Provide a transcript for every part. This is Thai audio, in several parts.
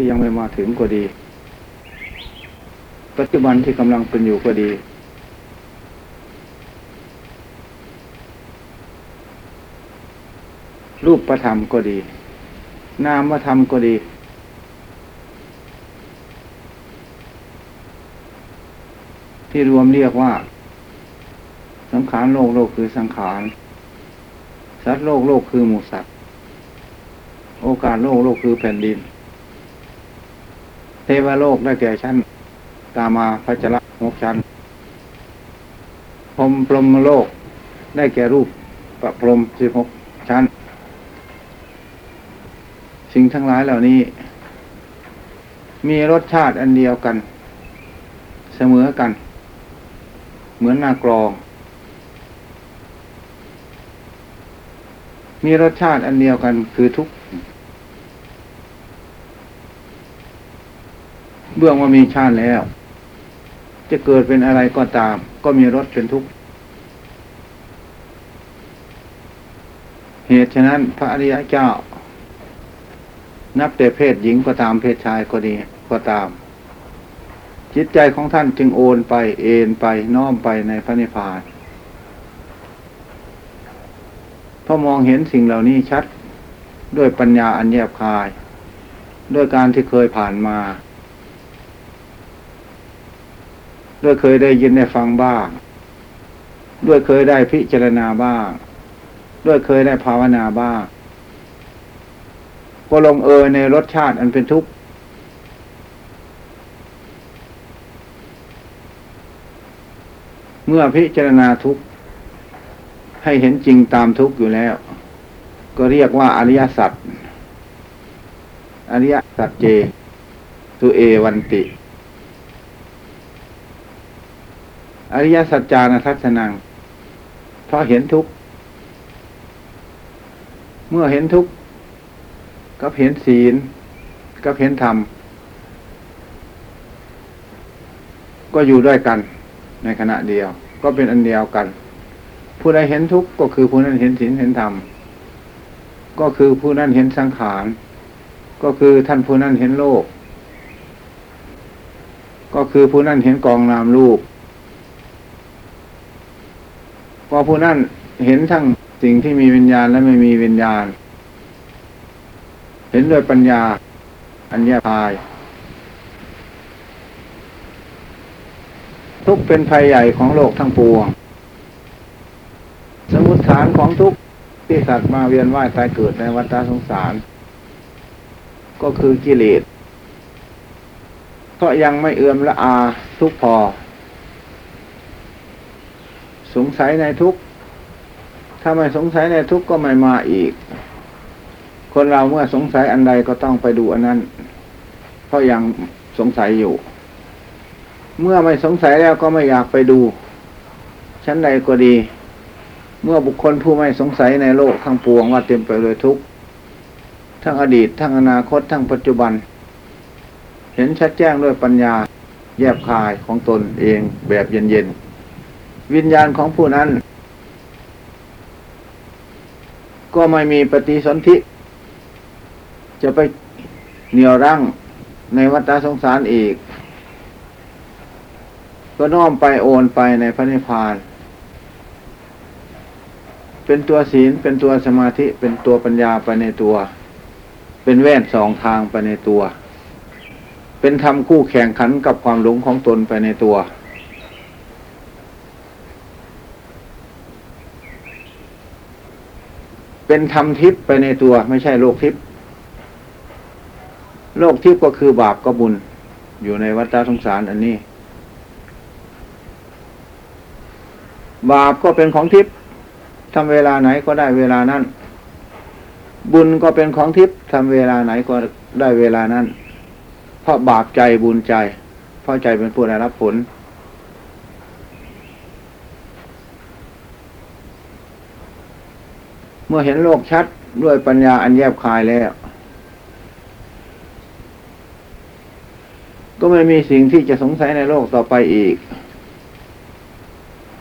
ที่ยังไม่มาถึงก็ดี ปัจจุบันที่กำลังเป็นอยู่ก็ดี รูปประธรรมก็ดี นามธรรมก็ดี ที่รวมเรียกว่า สังขารโลกโลกคือสังขาร สัตว์โลกโลกคือหมูสัตว์โอกาสโลกโลกคือแผ่นดิน เทวโลกได้แก่ชั้น กามาพัจระหกชั้นพรมพรมโลกได้แก่รูปประพรมสิบหกชั้น สิ่งทั้งหลายเหล่านี้ มีรสชาติอันเดียวกัน เสมอกัน เหมือนหน้ากรอง มีรสชาติอันเดียวกันคือทุกข เบื้องว่ามีชาติแล้ว จะเกิดเป็นอะไรก็ตาม ก็มีรสเป็นทุกข์เหตุฉะนั้นพระอริยเจ้า นับแต่เพศหญิงก็ตามเพศชายก็ดีก็ตาม จิตใจของท่านจึงโอนไปเอ็นไปน้อมไปในพระนิพพานพระมองเห็นสิ่งเหล่านี้ชัด ด้วยปัญญาอันแยบคาย ด้วยการที่เคยผ่านมา ด้วยเคยได้ยินได้ฟังบ้าง ด้วยเคยได้พิจารณาบ้าง ด้วยเคยได้ภาวนาบ้าง ก็ลงเอยในรสชาติอันเป็นทุกข์เมื่อพิจารณาทุกข์ให้เห็นจริงตามทุกข์อยู่แล้ว ก็เรียกว่าอริยสัจอริยสัจเจตุเอวันติ อริยสัจจานัทัศนังเพราะเห็นทุกข์เมื่อเห็นทุกข์กับเห็นศีลกับเห็นธรรม ก็อยู่ด้วยกันในขณะเดียว ก็เป็นอันเดียวกัน ผู้ใดเห็นทุกข์ก็คือผู้นั้นเห็นศีลเห็นธรรมก็คือผู้นั้นเห็นสังขารก็คือท่านผู้นั้นเห็นโลก ก็คือผู้นั้นเห็นกองนามรูป ก็ผู้นั้นเห็นทั้งสิ่งที่มีวิญญาณและไม่มีวิญญาณ เห็นด้วยปัญญา อัญญาพาย ทุกเป็นภัยใหญ่ของโลกทั้งปวง สมุติฐานของทุกที่สัตว์มาเวียนว่ายตายเกิดในวัฏสงสาร ก็คือกิเลสเพราะยังไม่เอื่อมละอาทุกพอ สงสัยในทุกถ้าไม่สงสัยในทุกก็ไม่มาอีก คนเราเมื่อสงสัยอันใดก็ต้องไปดูอันนั้น เพราะยังสงสัยอยู่ เมื่อไม่สงสัยแล้วก็ไม่อยากไปดู ชั้นใดก็ดี เมื่อบุคคลผู้ไม่สงสัยในโลกทั้งปวงว่าเต็มไปด้วยทุกข์ทั้งอดีต ทั้งอนาคต ทั้งปัจจุบัน เห็นชัดแจ้งด้วยปัญญาแยบคายของตนเองแบบเย็นๆ วิญญาณของผู้นั้น ก็ไม่มีปฏิสนธิ จะไปเหนี่ยวรั้งในวัฏสงสารอีก ก็น้อมไปโอนไปในพระนิพพาน เป็นตัวศีลเป็นตัวสมาธิเป็นตัวปัญญาไปในตัว เป็นแว่นสองทางไปในตัว เป็นธรรมคู่แข่งขันกับความหลงของตนไปในตัว เป็นธรรมทิพย์ไปในตัวไม่ใช่โลกทิพย์โลกทิพย์ก็คือบาปก็บุญ อยู่ในวัฏสงสารอันนี้ บาปก็เป็นของทิพย์ทำเวลาไหนก็ได้เวลานั้น บุญก็เป็นของทิพย์ทำเวลาไหนก็ได้เวลานั้น เพราะบาปใจบุญใจ เพราะใจเป็นผู้ได้รับผล เมื่อเห็นโลกชัดด้วยปัญญาอันแยบคายแล้ว ก็ไม่มีสิ่งที่จะสงสัยในโลกต่อไปอีก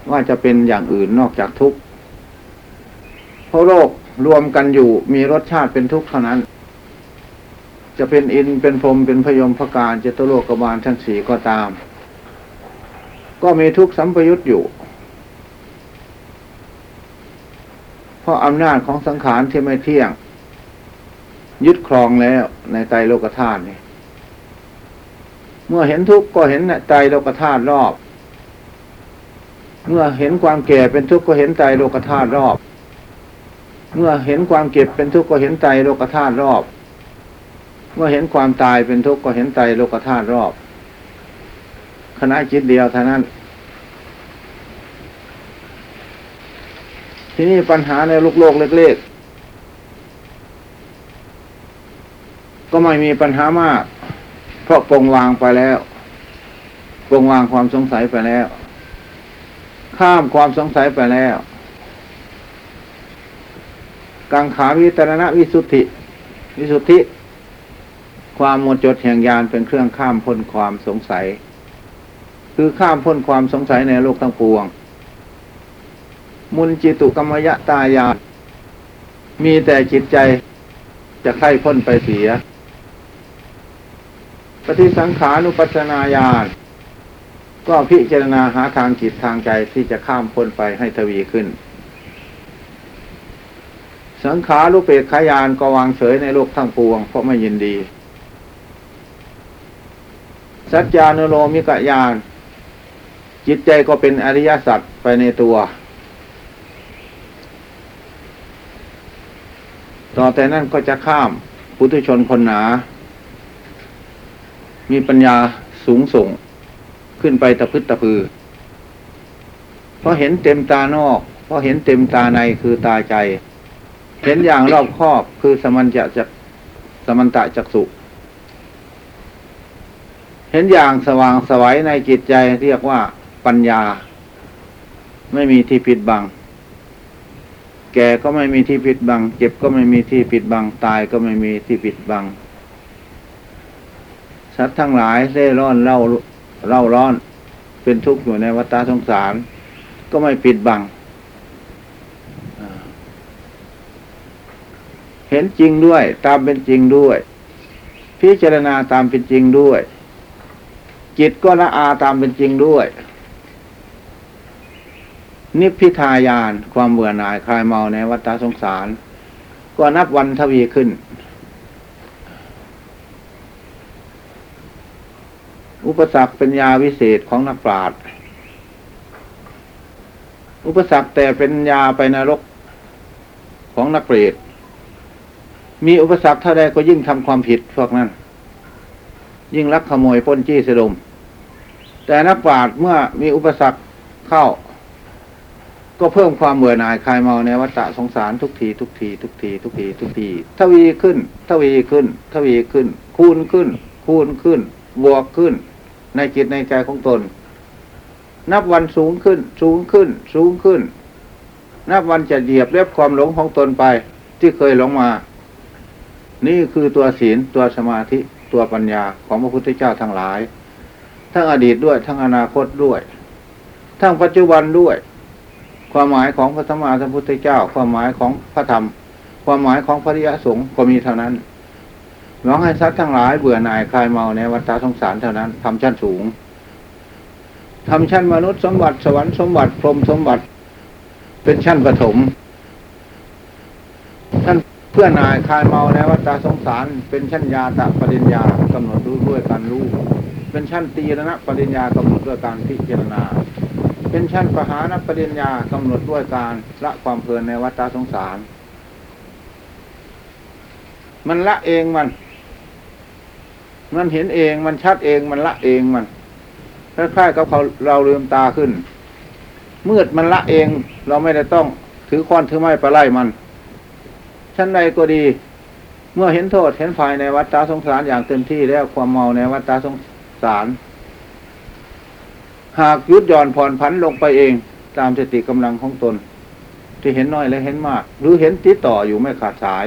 ว่าจะเป็นอย่างอื่นนอกจากทุกข์เพราะโลกรวมกันอยู่มีรสชาติเป็นทุกข์เท่านั้น จะเป็นอินเป็นพรมเป็นพยมพการเจตโลกบาลทั้งสี่ก็ตาม ก็มีทุกข์สัมปยุตอยู่ เพ ราะอำนาจของสังขารที่ไม่เที่ยง ยึดครองแล้วในไตรโลกธาตุนี่เมื่อเห็นทุกข์ก็เห็นไตรโลกธาตุรอบ เมื่อเห็นความแก่เป็นทุกข์ก็เห็นไตรโลกธาตุรอบ เมื่อเห็นความเก็บเป็นทุกข์ก็เห็นไตรโลกธาตุรอบ เมื่อเห็นความตายเป็นทุกข์ก็เห็นไตรโลกธาตุรอบคณะจิตเดียวเท่านั้น ที่นี่ปัญหาในโลกโลกเล็กๆ ก็ไม่มีปัญหามาก เพราะปรงวางไปแล้วปรงวางความสงสัยไปแล้ว ข้ามความสงสัยไปแล้ว กังขาวิตรณวิสุทธิ วิสุทธิ ความหมดจดแห่งญาณเป็นเครื่องข้ามพ้นความสงสัย คือข้ามพ้นความสงสัยในโลกทั้งปวง มุนจิตุกรรมยะตายา มีแต่จิตใจจะไข้พ้นไปเสีย ปฏิสังขานุปัสนาญาณก็พิจารณาหาทางจิตทางใจที่จะข้ามพ้นไปให้ทวีขึ้น สังขารุเปกขายานก็วางเฉยในโลกทั้งปวง เพราะไม่ยินดี สัจจานุโลมิกยานจิตใจก็เป็นอริยสัจไปในตัว ต่อแต่นั้นก็จะข้ามปุถุชนคนหนา มีปัญญาสูงส่ง ขึ้นไปตะพึดตะพือ เพราะเห็นเต็มตานอก เพราะเห็นเต็มตาในคือตาใจ เห็นอย่างรอบครอบคือสมันจะจักสมันตะจักสุเห็นอย่างสว่างสวัยในจิตใจเรียกว่าปัญญา ไม่มีที่ปิดบัง แก่ก็ไม่มีที่ปิดบัง เจ็บก็ไม่มีที่ปิดบัง ตายก็ไม่มีที่ปิดบัง สัตว์ทั้งหลายเล่ร่อนเล่าเล่าร้อน เป็นทุกข์อยู่ในวัฏสงสาร ก็ไม่ปิดบัง เห็นจริงด้วย ตามเป็นจริงด้วย พิจารณาตามเป็นจริงด้วย จิตก็ละอาตามเป็นจริงด้วย นิพพิทายานความเบื่อหน่ายคลายเมาในวัฏสงสาร ก็นับวันทวีขึ้น อุปสรรคเป็นยาวิเศษของนักปราชญ์อุปสรรคแต่เป็นยาไปนรกของนักเปรตมีอุปสรรคเท่าใดก็ยิ่งทำความผิดพวกนั้น ยิ่งลักขโมยปล้นจี้สะดมแต่นักปราชญ์เมื่อมีอุปสรรคเข้า ก็เพิ่มความเบื่อหน่ายคลายเมาในวัฏสงสารทุกทีทุกทีทุกทีทุกทีทุกทีทวีขึ้น ทวีขึ้น ทวีขึ้น คูณขึ้น คูณขึ้น บวกขึ้น ในจิตในใจของตน นับวันสูงขึ้น สูงขึ้น สูงขึ้น นับวันจะเหยียบเรียบความหลงของตนไป ที่เคยหลงมา นี่คือตัวศีลตัวสมาธิตัวปัญญาของพระพุทธเจ้าทั้งหลาย ทั้งอดีตด้วยทั้งอนาคตด้วย ทั้งปัจจุบันด้วย ความหมายของพระสัมมาสัมพุทธเจ้า ความหมายของพระธรรม ความหมายของพระริยสงฆ์ก็มีเท่านั้นหวังให้สัตว์ทั้งหลายเบื่อหน่ายคลายเมาในวัฏสงสารเท่านั้นทำชั้นสูงทำชั้นมนุษย์สมบัติสวรรค์สมบัติพรหมสมบัติ เป็นชั้นปฐมท่านเพื่อนายคลายเมาในวัฏสงสาร เป็นชั้นยาตะปริญญากำหนดรู้ด้วยการรู้ เป็นชั้นตีรณะปริญญากำหนดด้วยการพิจารณา เป็นชั้นปหานปริญญากำหนดด้วยการละความเพลินในวัฏสงสาร มันละเองมัน มันเห็นเองมันชัดเองมันละเองมันคล้ายๆกับเขาเราลืมตาขึ้น มืดมันละเองเราไม่ได้ต้องถือค้อนถือไม้ไปไล่มัน ชั้นใดก็ดี เมื่อเห็นโทษเห็นภายในวัฏฏะสงสารอย่างเต็มที่แล้วความเมาในวัฏฏะสงสาร หากยุดหย่อนผ่อนผันลงไปเอง ตามสติกำลังของตน ที่เห็นน้อยและเห็นมาก หรือเห็นติดต่ออยู่ไม่ขาดสาย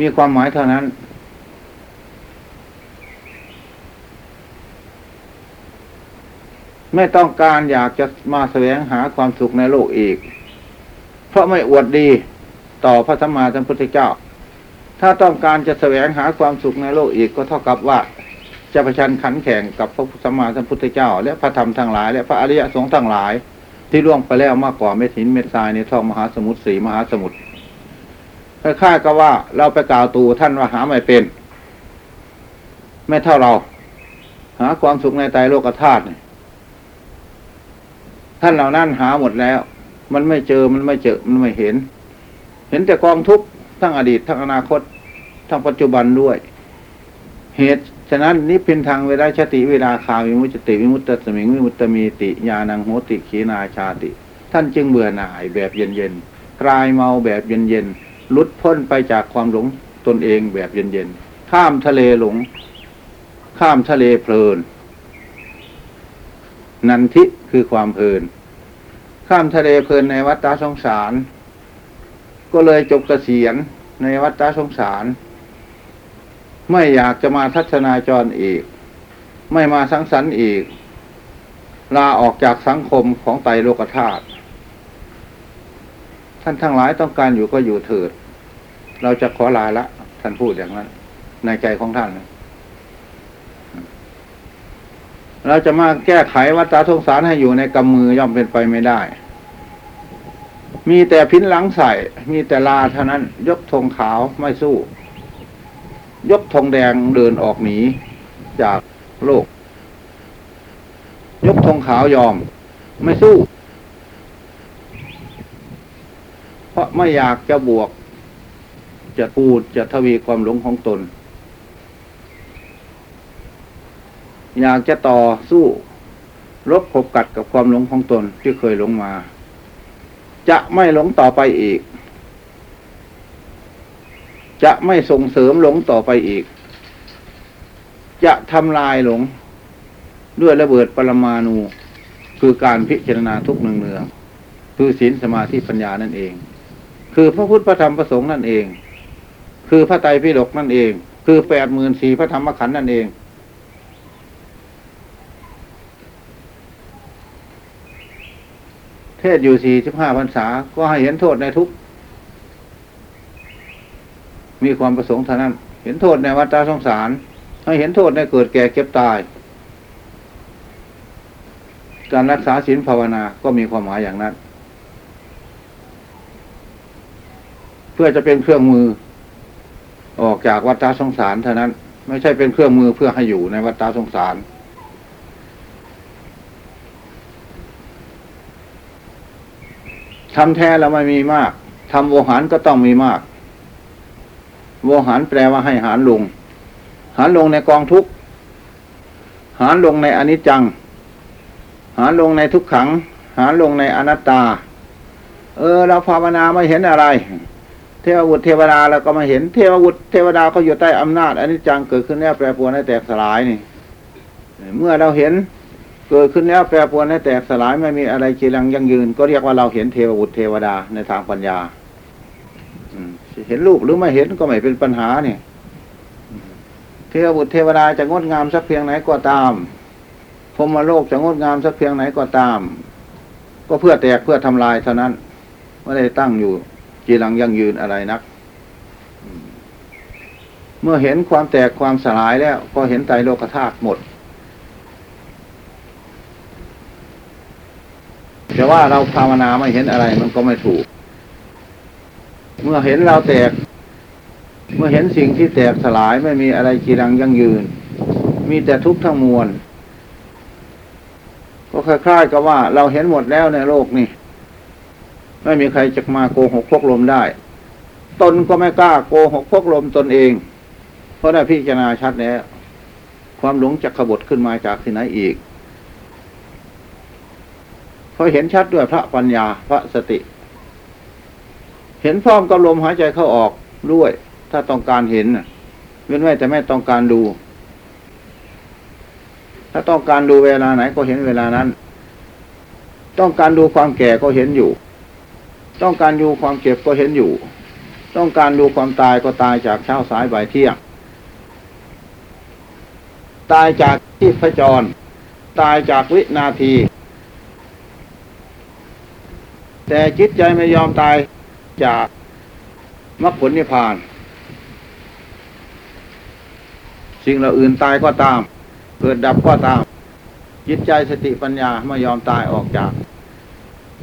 มีความหมายเท่านั้น ไม่ต้องการอยากจะมาแสวงหาความสุขในโลกอีก เพราะไม่อวดดีต่อพระสัมมาสัมพุทธเจ้า ถ้าต้องการจะแสวงหาความสุขในโลกอีกก็เท่ากับว่า จะประชันขันแข่งกับพระสัมมาสัมพุทธเจ้า และพระธรรมทั้งหลาย และพระอริยสงฆ์ทั้งหลาย ที่ล่วงไปแล้วมากกว่าเม็ดหินเม็ดทรายในท้องมหาสมุทรสีมหาสมุทรคล้ายๆกับว่าเราไปกล่าวตูท่านว่าหาไม่เป็น ไม่เท่าเรา หาความสุขในใจโลกธาตุท่านเหล่านั้นหาหมดแล้ว มันไม่เจอมันไม่เจอมันไม่เห็น เห็นแต่กองทุกข์ทั้งอดีตทั้งอนาคต ทั้งปัจจุบันด้วย เหตุะนั้นนิพพินทางเวลาชติเวลาคาวิมุตติวิมุตตสมิงวิมุตตมีติญาณังโหติขีนาชาติ ท่านจึงเบื่อหน่ายแบบเย็นๆคลายเมาแบบเย็นๆหลุดพ้นไปจากความหลงตนเองแบบเย็นๆข้ามทะเลหลง ข้ามทะเลเพลิน นันทิคือความเพลิน ข้ามทะเลเพลินในวัฏฏะสงสาร ก็เลยจบเกษียณในวัฏฏะสงสาร ไม่อยากจะมาทัศนาจรอีก ไม่มาสังสรรค์อีก ลาออกจากสังคมของไตโลกธาตุท่านทั้งหลายต้องการอยู่ก็อยู่เถิด เราจะขอลาละ ท่านพูดอย่างนั้น ในใจของท่านนะเราจะมาแก้ไขวัฏฏะสงสารให้อยู่ในกำมือย่อมเป็นไปไม่ได้ มีแต่พินหลังใส่ มีแต่ลาเท่านั้น ยกธงขาวไม่สู้ ยกธงแดงเดินออกหนี จากโลก ยกธงขาวยอม ไม่สู้ เพราะไม่อยากจะบวก จะพูดจะทวีความหลงของตน อยากจะต่อสู้รบขบกัดกับความหลงของตนที่เคยหลงมา จะไม่หลงต่อไปอีก จะไม่ส่งเสริมหลงต่อไปอีก จะทำลายหลง ด้วยระเบิดปรมาณูคือการพิจารณาทุกเนืองคือศีลสมาธิปัญญานั่นเอง คือพระพุทธพระธรรมพระสงฆ์นั่นเอง คือพระไตรปิฎกนั่นเอง คือแปดหมื่นสี่พระธรรมขันธ์นั่นเอง เทศอยู่สี่สิบห้าพรรษาก็ให้เห็นโทษในทุก มีความประสงค์เท่านั้น เห็นโทษในวัฏสงสาร ให้เห็นโทษในเกิดแก่เก็บตาย การรักษาศีลภาวนาก็มีความหมายอย่างนั้น เพื่อจะเป็นเครื่องมือ ออกจากวัฏสงสารเท่านั้น ไม่ใช่เป็นเครื่องมือเพื่อให้อยู่ในวัฏสงสารทำแท้แล้วไม่มีมากทำโวหารก็ต้องมีมาก โวหารแปลว่าให้หารลง หารลงในกองทุกหารลงในอนิจจัง หารลงในทุกขัง หารลงในอนัตตา เออ เราภาวนาไม่เห็นอะไร เทวบุตรเทวดาเราก็ม่เห็นเทวบุตรเทวดาก็อยู่ใต้อำนาจอนิจจังเกิดขึ้นแล้วแปรปรวนให้แตกสลายนี่ เมื่อเราเห็นเกิดขึ้นแล้วแปรปรวนให้แตกสลายไม่มีอะไรจีรังยั่งยืน ก็เรียกว่าเราเห็นเทวบุตรเทวดาในทางปัญญา เห็นรูปหรือไม่เห็นก็ไม่เป็นปัญหาเนี่ย เทวบุตรเทวดาจะงดงามสักเพียงไหนก็ตามพรหมโลกจะงดงามสักเพียงไหนก็ตาม ก็เพื่อแตกเพื่อทำลายเท่านั้นไม่ได้ตั้งอยู่จีรังยั่งยืนอะไรนัก เมื่อเห็นความแตกความสลายแล้ว ก็เห็นไตโลกธาตุหมดแต่ว่าเราภาวนาไม่เห็นอะไรมันก็ไม่ถูก เมื่อเห็นเราแตก เมื่อเห็นสิ่งที่แตกสลายไม่มีอะไรจีรังยั่งยืน มีแต่ทุกข์ทั้งมวลก็คล้ายๆกับว่าเราเห็นหมดแล้วในโลกนี่ไม่มีใครจะมาโกหกพวกลมได้ ตนก็ไม่กล้าโกหกพวกลมตนเอง เพราะได้พิจารณาชัดแล้วความหลงจะขบฏขึ้นมาจากที่ไหนอีกเพราะเห็นชัดด้วยพระปัญญาพระสติ เห็นพร้อมกับลมหายใจเข้าออกด้วย ถ้าต้องการเห็นน่ะเว้นไว้แต่ไม่ต้องการดู ถ้าต้องการดูเวลาไหนก็เห็นเวลานั้น ต้องการดูความแก่ก็เห็นอยู่ ต้องการดูความเจ็บก็เห็นอยู่ ต้องการดูความตายก็ตายจากเช้าสายบ่ายเที่ยงตายจากที่พจร ตายจากวินาที แต่จิตใจไม่ยอมตาย จากมรรคผลนิพพาน สิ่งเราอื่นตายก็ตาม เกิดดับก็ตามจิตใจสติปัญญาไม่ยอมตายออกจาก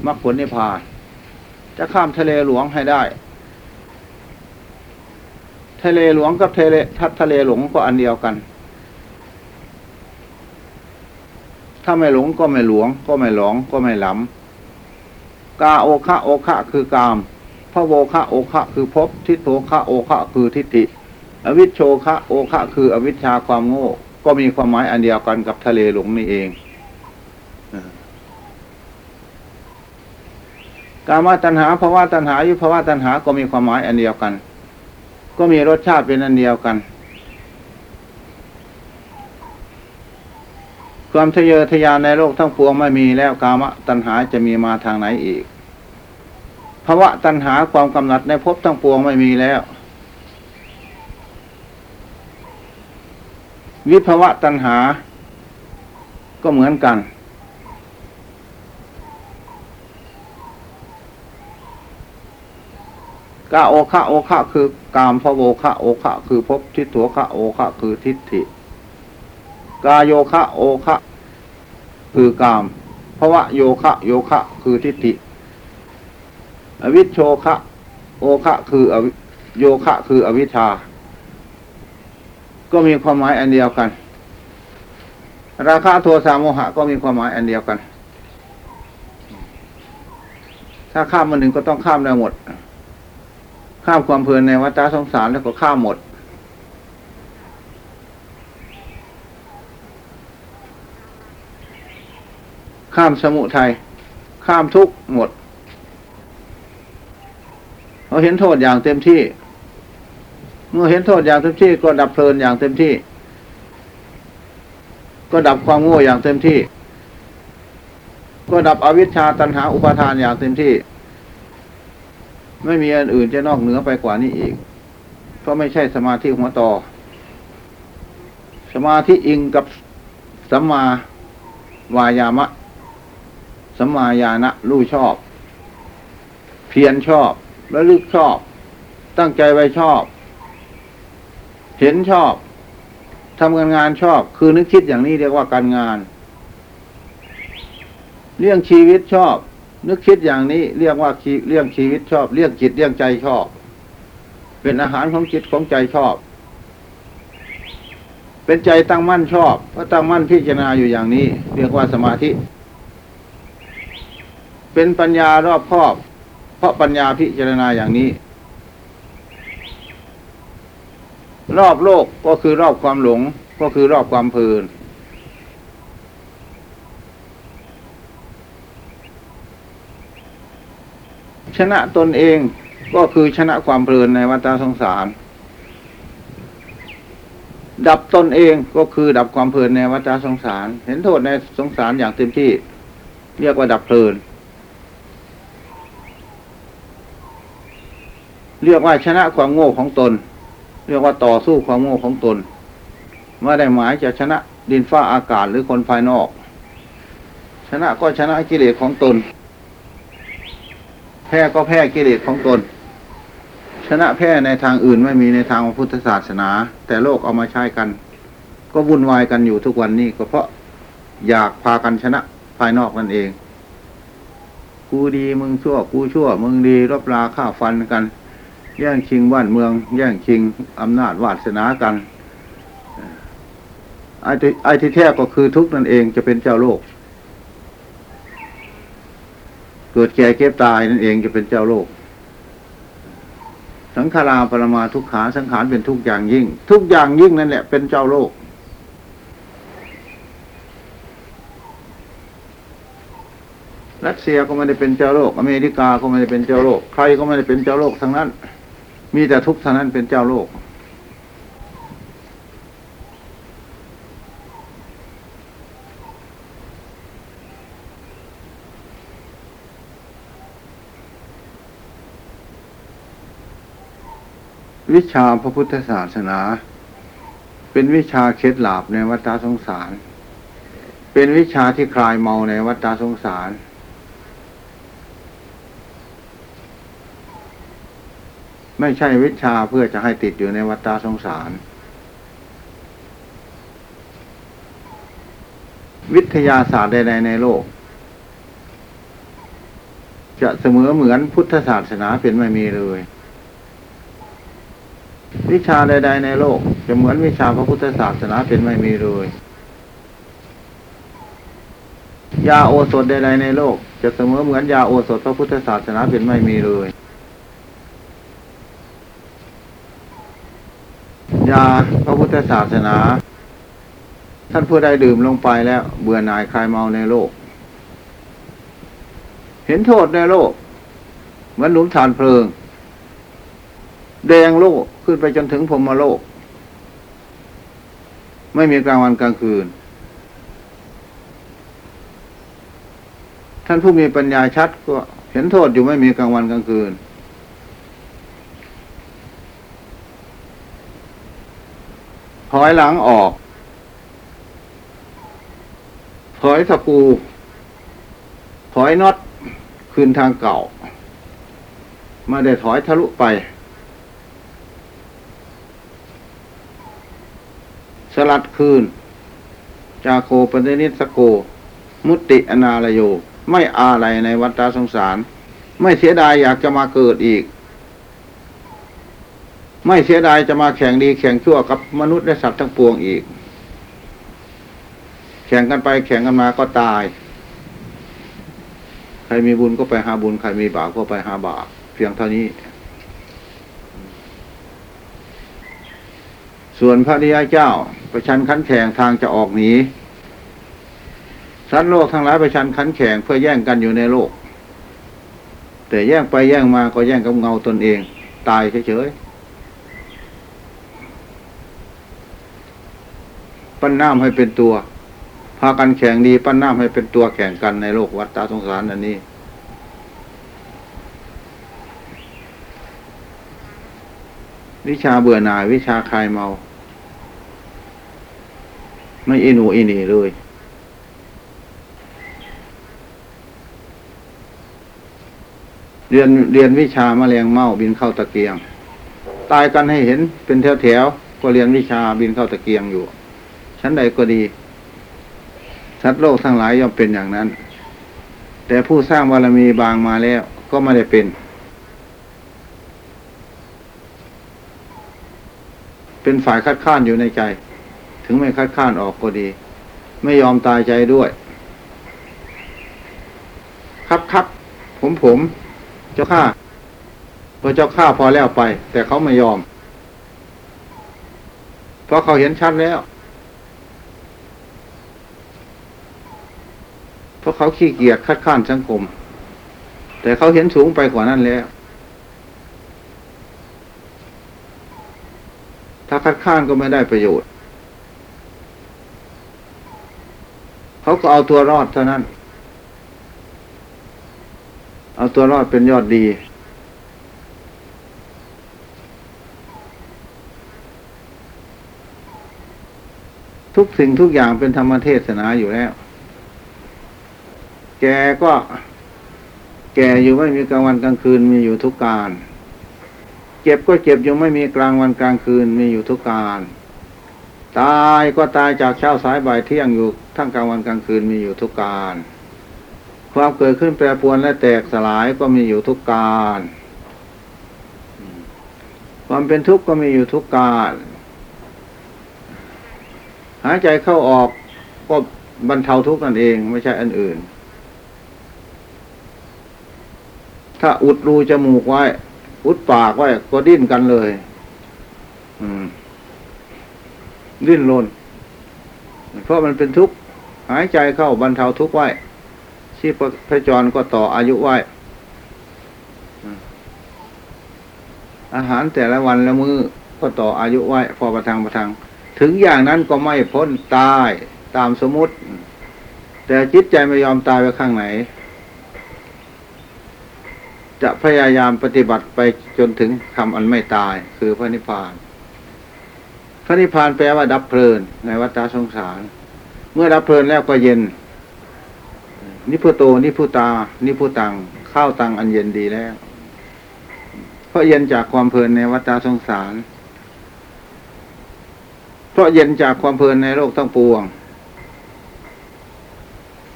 มรรคผลนิพพาน จะข้ามทะเลหลวงให้ได้ ทะเลหลวงกับทะเลทัดทะเลหลงก็อันเดียวกัน ถ้าไม่หลงก็ไม่หลวง ก็ไม่หลงก็ไม่หลำกาโอคะโอคะคือกาม พระโวคะโอคะคือภพทิโตคะโอคะคือทิฏฐิ อวิชโชคะโอคะคืออวิชชาความโง่ ก็มีความหมายอันเดียวกันกับทะเลหลงนี่เองกามตัณหาภาวะตัณหายุภาวะตัณหาก็มีความหมายอันเดียวกัน ก็มีรสชาติเป็นอันเดียวกัน ความทะเยอทะยานในโลกทั้งปวงไม่มีแล้วกามตัณหาจะมีมาทางไหนอีก ภาวะตัณหาความกำหนัดในภพทั้งปวงไม่มีแล้ว วิภาวะตัณหา ก็เหมือนกัน กาโอคะโอคะคือกามพระโวคะโอคะคือภพทิฏฐวคะโอคะคือทิฏฐิ กาโยคะโอคะคือกามภวะโยคะโยคะคือทิฏฐิ อวิชโชคะโอคะคืออวิโยคะคืออวิชชา ก็มีความหมายอันเดียวกัน ราคะโทสะโมหะ ก็มีความหมายอันเดียวกัน ถ้าข้ามมันหนึ่งก็ต้องข้ามได้หมด ข้ามความเพลินในวัฏสงสารแล้วก็ข้ามหมด ข้ามสมุทัยข้ามทุกหมด เขาเห็นโทษอย่างเต็มที่ เมื่อเห็นโทษอย่างเต็มที่ ก็ดับเพลินอย่างเต็มที่ ก็ดับความโง่อย่างเต็มที่ ก็ดับอวิชชาตันหาอุปาทานอย่างเต็มที่ ไม่มีอันอื่นจะนอกเหนือไปกว่านี้อีก เพราะไม่ใช่สมาธิหัวต่อ สมาธิอิงกับสัมมาวายามะสัมมาญาณะรู้ชอบ เพียรชอบ และลึกชอบ ตั้งใจไว้ชอบ เห็นชอบทำงานงานชอบ คือนึกคิดอย่างนี้เรียกว่าการงาน เรื่องชีวิตชอบ นึกคิดอย่างนี้เรียกว่าเรื่องชีวิตชอบ เรื่องจิตเรื่องใจชอบ เป็นอาหารของจิตของใจชอบ เป็นใจตั้งมั่นชอบเพราะตั้งมั่นพิจารณาอยู่อย่างนี้ เรียกว่าสมาธิ เป็นปัญญารอบครอบ เพราะปัญญาพิจารณาอย่างนี้ รอบโลกก็คือรอบความหลง ก็คือรอบความเพลินชนะตนเองก็คือชนะความเพลินในวัฏสงสาร ดับตนเองก็คือดับความเพลินในวัฏสงสาร เห็นโทษในสงสารอย่างเต็มที่ เรียกว่าดับเพลิน เรียกว่าชนะความโง่ของตน เรียกว่าต่อสู้ความโง่ของตนไม่ได้หมายจะชนะดินฟ้าอากาศหรือคนภายนอก ชนะก็ชนะกิเลสของตน แพ้ก็แพ้กิเลสของตน ชนะแพ้ในทางอื่นไม่มีในทางพุทธศาสนา แต่โลกเอามาใช้กัน ก็วุ่นวายกันอยู่ทุกวันนี้ก็เพราะอยากพากันชนะภายนอกนั่นเอง กูดีมึงชั่ว กูชั่ว มึงดีรบราฆ่าฟันกัน แย่งชิงบ้านเมือง แย่งชิงอำนาจวาสนากันไอ้ที่ไอ้ที่แท้ก็คือทุกนั่นเองจะเป็นเจ้าโลก เกิดแก่เก็บตายนั่นเองจะเป็นเจ้าโลก สังขาราปรมาทุกขาสังขารเป็นทุกอย่างยิ่ง ทุกอย่างยิ่งนั่นแหละเป็นเจ้าโลก รัสเซียก็ไม่ได้เป็นเจ้าโลก อเมริกาก็ไม่ได้เป็นเจ้าโลก ใครก็ไม่ได้เป็นเจ้าโลกทั้งนั้น มีแต่ทุกข์เท่านั้นเป็นเจ้าโลก วิชาพระพุทธศาสนา เป็นวิชาเคล็ดลับในวัฏสงสาร เป็นวิชาที่คลายเมาในวัฏสงสาร ไม่ใช่วิชาเพื่อจะให้ติดอยู่ในวัฏสงสาร วิทยาศาสตร์ใดๆในโลก จะเสมอเหมือนพุทธศาสนาเป็นไม่มีเลย วิชาใด ๆ ในโลก จะเหมือนวิชาพระพุทธศาสนาเป็นไม่มีเลยยาโอสถใดๆในโลก จะเสมอเหมือนยาโอสถพระพุทธศาสนาเป็นไม่มีเลย ยาพระพุทธศาสนา ท่านผู้ใดดื่มลงไปแล้ว เบื่อหน่ายคลายเมาในโลก เห็นโทษในโลก เหมือนหลุมฐานเพลิง แดงโลกขึ้นไปจนถึงพรมโลก ไม่มีกลางวันกลางคืน ท่านผู้มีปัญญาชัดก็เห็นโทษอยู่ไม่มีกลางวันกลางคืน ถอยหลังออกถอยสกูถอยน็อตคืนทางเก่าไม่ได้ถอยทะลุไป สลัดคืน จาโคปฏินิสโก มุติอนาลโย ไม่อะไรในวัฏสงสาร ไม่เสียดายอยากจะมาเกิดอีก ไม่เสียดายจะมาแข่งดีแข่งชั่วกับมนุษย์และสัตว์ทั้งปวงอีก แข่งกันไปแข่งกันมาก็ตาย ใครมีบุญก็ไปหาบุญ ใครมีบาปก็ไปหาบาปเพียงเท่านี้ ส่วนพระริยาเจ้า ประชันขันแข่งทางจะออกหนีสัตว์โลกทั้งหลายประชันขันแข่งเพื่อแย่งกันอยู่ในโลก แต่แย่งไปแย่งมาก็แย่งกับเงาตนเอง ตายเฉยๆ ปั้นน้ำให้เป็นตัวพากันแข่งดีปั้นน้ำให้เป็นตัวแข่งกันในโลกวัฏฏะสงสารอันนี้ วิชาเบื่อหน่ายวิชาคลายเมา ไม่อินูอินีเลยเรียนเรียนวิชาแมลงเม่าบินเข้าตะเกียง ตายกันให้เห็นเป็นแถวแถวก็เรียนวิชาบินเข้าตะเกียงอยู่ ชั้นใดก็ดี สัตว์โลกทั้งหลายย่อมเป็นอย่างนั้น แต่ผู้สร้างบารมีบางมาแล้ว ก็ไม่ได้เป็น เป็นฝ่ายคัดค้านอยู่ในใจ ถึงไม่คัดค้านออกก็ดี ไม่ยอมตายใจด้วย ครับครับผมผม เจ้าข้าพระเจ้าข้าพอแล้วไป แต่เขาไม่ยอม เพราะเขาเห็นชัดแล้ว เพราะเขาขี้เกียจคัดค้านสังคม แต่เขาเห็นสูงไปกว่านั้นแล้ว ถ้าคัดค้านก็ไม่ได้ประโยชน์ เขาก็เอาตัวรอดเท่านั้น เอาตัวรอดเป็นยอดดีทุกสิ่งทุกอย่างเป็นธรรมเทศนาอยู่แล้ว แกก็ แก่อยู่ไม่มีกลางวันกลางคืนมีอยู่ทุกการ เจ็บก็เจ็บอยู่ไม่มีกลางวันกลางคืนมีอยู่ทุกการตายก็ตายจากเช้าสายบ่ายเที่ยงอยู่ทั้งกลางวันกลางคืนมีอยู่ทุกการ ความเกิดขึ้นแปรปรวนและแตกสลายก็มีอยู่ทุกการ ความเป็นทุกข์ก็มีอยู่ทุกการ หายใจเข้าออกก็บรรเทาทุกข์นั่นเอง ไม่ใช่อันอื่น ถ้าอุดรูจมูกไว้ อุดปากไว้ ก็ดิ้นกันเลย อืม ดิ้นรนเพราะมันเป็นทุกข์หายใจเข้าบรรเทาทุกข์ไว้ชีพพจรก็ต่ออายุไว้อาหารแต่ละวันละมือ้อก็ต่ออายุไว้ พอประทังประทัง ถึงอย่างนั้นก็ไม่พ้นตายตามสมมติ แต่จิตใจไม่ยอมตายไปข้างไหน จะพยายามปฏิบัติไปจนถึงคำอันไม่ตาย คือพระนิพพาน พระนิพพานแปลว่าดับเพลิน ในวัฏสงสาร เมื่อดับเพลินแล้วก็เย็น นิพุโต นิพุตา นิพุตัง ข้าวตังอันเย็นดีแล้ว เพราะเย็นจากความเพลินในวัฏสงสาร เพราะเย็นจากความเพลินในโลกทั้งปวง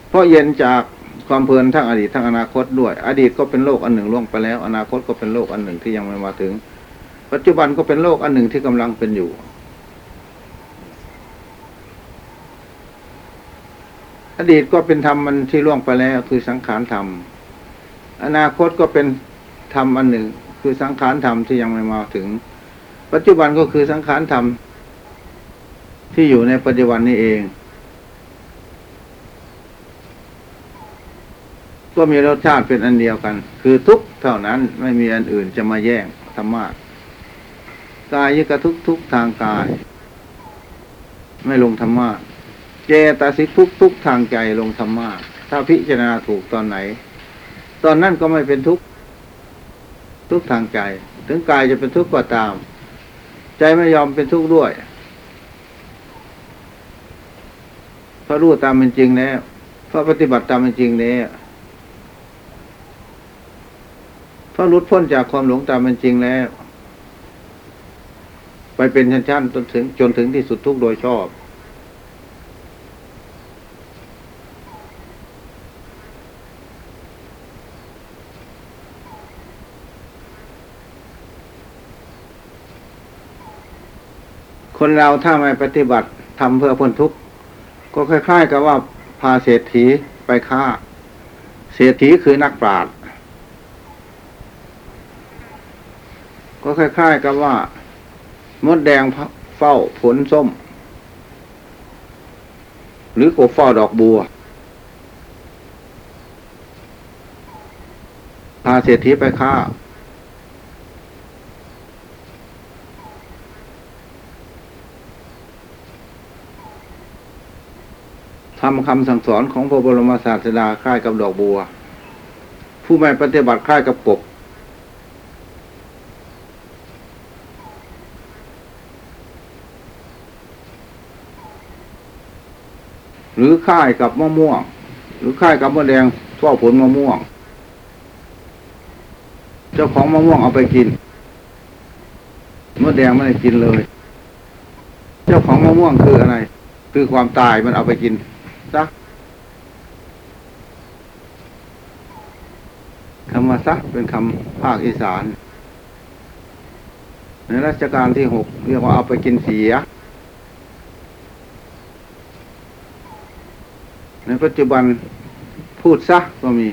เพราะเย็นจาก ความเพลินทั้งอดีตทั้งอนาคตด้วย อดีตก็เป็นโลกอันหนึ่งล่วงไปแล้ว อนาคตก็เป็นโลกอันหนึ่งที่ยังไม่มาถึง ปัจจุบันก็เป็นโลกอันหนึ่งที่กำลังเป็นอยู่ อดีตก็เป็นธรรมมันที่ล่วงไปแล้ว คือสังขารธรรม อนาคตก็เป็นธรรมอันหนึ่ง คือสังขารธรรมที่ยังไม่มาถึง ปัจจุบันก็คือสังขารธรรมที่อยู่ในปัจจุบันนี้เอง ก็มีรสชาติเป็นอันเดียวกัน คือทุกเท่านั้นไม่มีอันอื่นจะมาแย่งธรรมะกายยกทุกทุกทางกาย ไม่ลงธรรมะเจตสิกทุกทุกทางใจลงธรรมะถ้าพิจารณาถูกตอนไหน ตอนนั้นก็ไม่เป็นทุกทุกทางใจ ถึงกายจะเป็นทุกข์ก็ตาม ใจไม่ยอมเป็นทุกข์ด้วยเพราะรู้ตามเป็นจริงแล้วเพราะปฏิบัติตามเป็นจริงแล้ว เพราะหลุดพ้นจากความหลงตามเป็นจริงแล้ว ไปเป็นชั้นๆจนถึงจนถึงที่สุดทุกโดยชอบคนเราถ้าไม่ปฏิบัติทำเพื่อพ้นทุกข์ก็คล้าย ๆ กับว่าพาเศรษฐีไปฆ่า เศรษฐีคือนักปราชญ์ ก็คล้าย ๆ กับว่า มดแดงเฝ้าผลส้ม หรือกบเฝ้าดอกบัวพาเศรษฐีไปฆ่า ทำคำสั่งสอนของพระบรมศาสดาคล้ายกับดอกบัว ผู้ไม่ปฏิบัติคล้ายกับกบ หรือค่ายกับมะม่วง หรือค่ายกับมะแดงท่อผลมะม่วง เจ้าของมะม่วงเอาไปกินมะแดงไม่ได้กินเลย เจ้าของมะม่วงคืออะไร คือความตายมันเอาไปกินซะคำว่าซะเป็นคำภาคอีสานในรัชกาลที่หกเรียกว่าเอาไปกินเสีย ในปัจจุบันพูดซะก็มี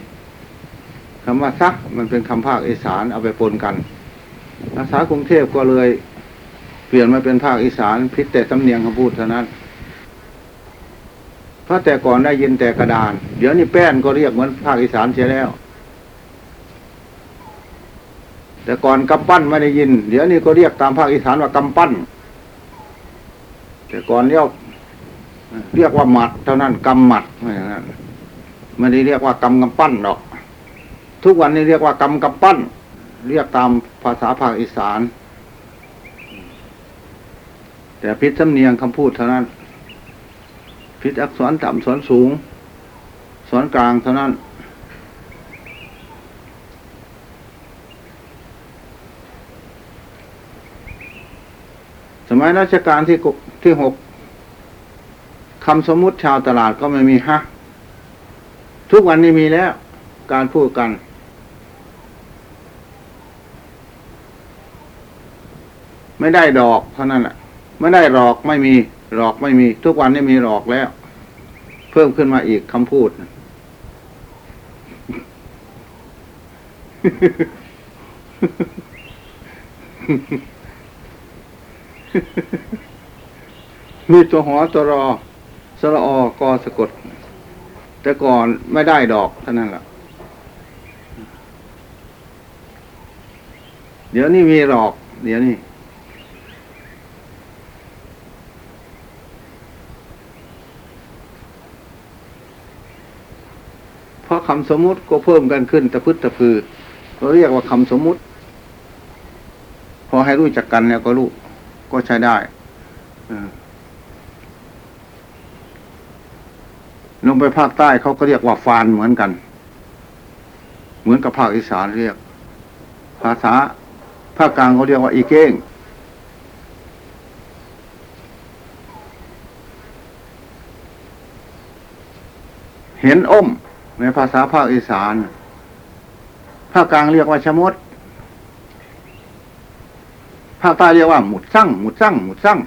คำว่าซะมันเป็นคำภาคอีสานเอาไปปนกันภาษากรุงเทพก็เลย เปลี่ยนมาเป็นภาคอีสานพิษแต่สำเนียงคำพูดเท่านั้นเพราะแต่ก่อนได้ยินแต่กระดาน เดี๋ยวนี้แป้นก็เรียกเหมือนภาคอีสานเสียแล้ว แต่ก่อนกำปั้นไม่ได้ยิน เดี๋ยวนี้ก็เรียกตามภาคอีสานว่ากำปั้น แต่ก่อนเรียก เรียกว่าหมัด เท่านั้นกำหมัดไม่อย่ไม่ได้เรียกว่ากำกำปั้นหรอก ทุกวันนี้เรียกว่ากำกำปั้น เรียกตามภาษาภาคอีสาน แต่พิษสำเนียงคำพูดเท่านั้น พิษอักษรต่ำสอนสูงสอนกลางเท่านั้นสมัยรัชกาลที่ที่หก คำสมมุติชาวตลาดก็ไม่มีฮะ ทุกวันนี้มีแล้ว การพูดกัน ไม่ได้ดอกเท่านั้นแหละไม่ได้หลอกไม่มีหลอกไม่มี ทุกวันนี้มีหลอกแล้ว เพิ่มขึ้นมาอีกคำพูดมีตัวหอตัวรอ สระออกอสะกด แต่ก่อนไม่ได้ดอกเท่านั้นแหละเดี๋ยวนี้มีหลอก เดี๋ยวนี้เพราะคำสมมุติก็เพิ่มกันขึ้นตะพึดตะพือเราเรียกว่าคำสมมุติ พอให้รู้จักกันแล้วก็รู้ก็ใช้ได้ ลงไปภาคใต้เขาก็เรียกว่าฟานเหมือนกัน เหมือนกับภาคอีสานเรียก ภาษาภาคกลางเขาเรียกว่าอีเก้งเห็นอ้มในภาษาภาคอีสาน ภาคกลางเรียกว่าชะมด ภาคใต้เรียกว่าหมุดสั่งหมุดสั่งหมุดสั่ง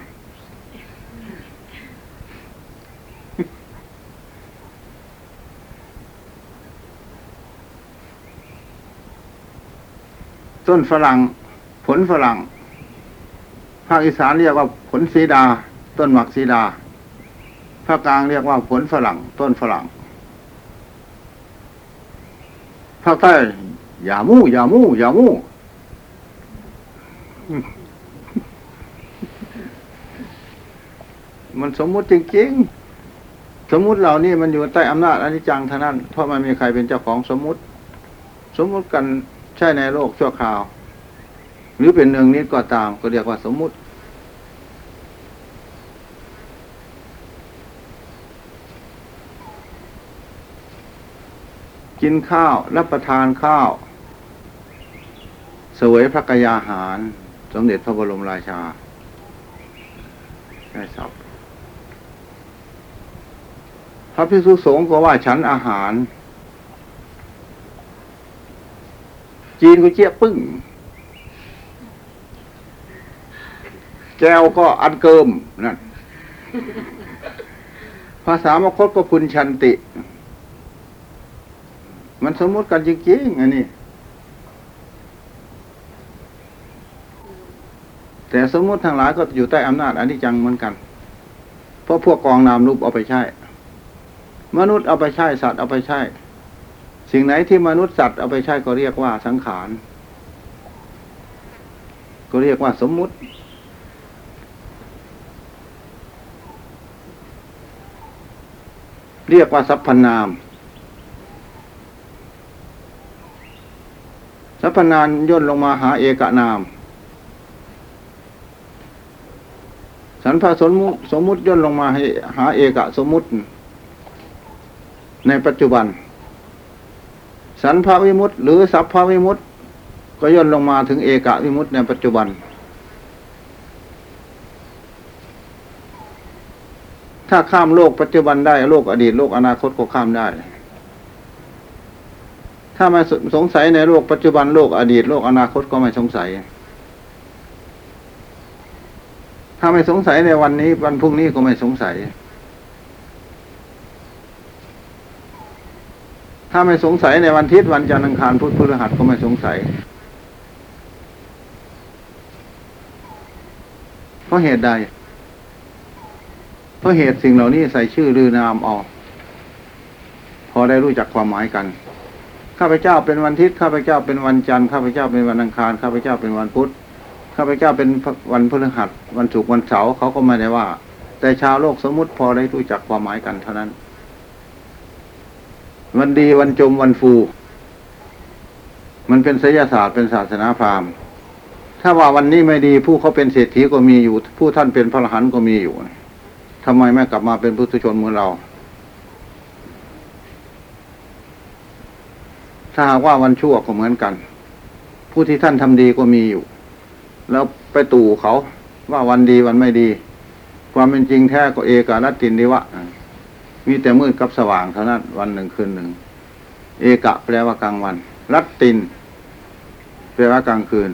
ต้นฝรั่ง ผลฝรั่ง ภาคอีสานเรียกว่าผลสีดา ต้นหมักสีดา ภาคกลางเรียกว่าผลฝรั่ง ต้นฝรั่ง ภาคใต้ย่ามู่ย่ามู่ย่ามู่มันสมมุติจริงๆ สมมุติเหล่านี้มันอยู่ใต้อำนาจอนิจจังเท่านั้น เพราะมันมีใครเป็นเจ้าของสมมุติ สมมุติกัน ใช่ในโลกชั่วคราว หรือเป็นเนืองนิดก็ตามก็เรียกว่าสมมุติ กินข้าวรับประทานข้าวเสวยพระกยาหาร สมเด็จพระบรมราชาได้สับพระพิสุสงฆ์ก็ว่าฉันอาหาร จีนก็เจี๊ยบปึ้งแก้วก็อันเกิมนั่นภาษามคตก็คุณชันติ มันสมมติกันจริงๆอันนี้ แต่สมมติทางหลายก็อยู่ใต้อำนาจอันิจจังเหมือนกัน เพราะพวกกองนามรูปเอาไปใช้ มนุษย์เอาไปใช้ สัตว์เอาไปใช้ สิ่งไหนที่มนุษย์สัตว์เอาไปใช้ก็เรียกว่าสังขาร ก็เรียกว่าสมมุติ เรียกว่าสัพพนาม สัพพนามย่นลงมาหาเอกนาม สันพาสมมุติสมมุติย่นลงมาให้หาเอกสมมุติ ในปัจจุบัน สันพาวิมุตติหรือสัพพาวิมุตติก็ย่นลงมาถึงเอกวิมุตติในปัจจุบัน ถ้าข้ามโลกปัจจุบันได้โลกอดีตโลกอนาคตก็ข้ามได้ ถ้าไม่สงสัยในโลกปัจจุบันโลกอดีตโลกอนาคตก็ไม่สงสัย ถ้าไม่สงสัยในวันนี้วันพรุ่งนี้ก็ไม่สงสัย ถ้าไม่สงสัยในวันทิตย์วันจันทร์อังคารพุธพฤหัสก็ไม่สงสัย เพราะเหตุใด เพราะเหตุสิ่งเหล่านี้ใส่ชื่อลือนามออก พอได้รู้จักความหมายกัน ข้าพเจ้าเป็นวันทิตย์ข้าพเจ้าเป็นวันจันทร์ข้าพเจ้าเป็นวันอังคารข้าพเจ้าเป็นวันพุธข้าพเจ้าเป็นวันพฤหัสวันศุกร์วันเสาร์เขาก็ไม่ได้ว่า แต่ชาวโลกสมมติพอได้รู้จักความหมายกันเท่านั้น วันดีวันจมวันฟู มันเป็นศิลศาสตร์เป็นศาสนาพราหมณ์ ถ้าว่าวันนี้ไม่ดีผู้เขาเป็นเศรษฐีก็มีอยู่ ผู้ท่านเป็นพระอรหันต์ก็มีอยู่ทำไมไม่กลับมาเป็นพุทุชนเหมือนเรา ถ้าหากว่าวันชั่วก็เหมือนกัน ผู้ที่ท่านทำดีก็มีอยู่ แล้วไปตู่เขาว่าวันดีวันไม่ดี ความเป็นจริงแท้ก็เอกานัตินดิวะ มีแต่มืดกับสว่างเท่านั้น วันหนึ่งคืนหนึ่ง เอกะแปลว่ากลางวัน รัตติน แปลว่ากลางคืน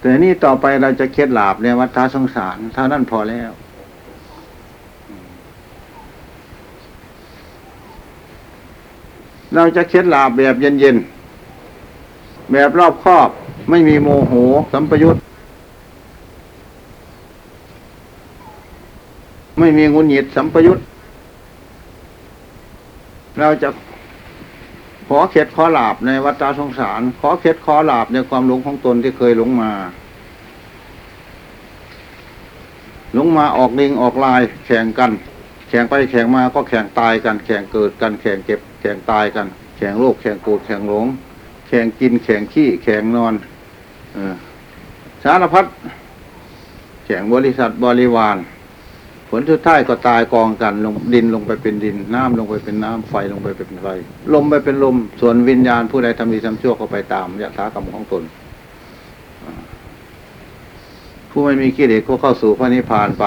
แต่นี่ต่อไปเราจะเคล็ดลาบในวัฏสงสารเท่านั้นพอแล้ว เราจะเคล็ดลาบแบบเย็นๆ แบบรอบคอบไม่มีโมโหสัมปยุตไม่มีงุนหงิดสัมปยุตเราจะขอเข็ดขอลาบในวัฏสงสาร ขอเข็ดขอลาบในความหลงของตนที่เคยหลงมาหลงมาออกลิงออกลาย แข่งกัน แข่งไปแข่งมาก็แข่งตายกัน แข่งเกิดกันแข่งเก็บ แข่งตายกัน แข่งโลกแข่งโกรธแข่งหลง แข่งกินแข่งขี้แข่งนอนอสารพัดแข่งบริษัทบริวาร ผลสุดท้ายก็ตายกองกันลงดินลงไปเป็นดิน น้ำลงไปเป็นน้ำไฟลงไปเป็นไฟลมไปเป็นลม ส่วนวิญญาณผู้ใดทำดีทำชั่วก็ไปตามยถากรรมของตนผู้ไม่มีกิเลสก็เข้าสู่พระนิพพานไป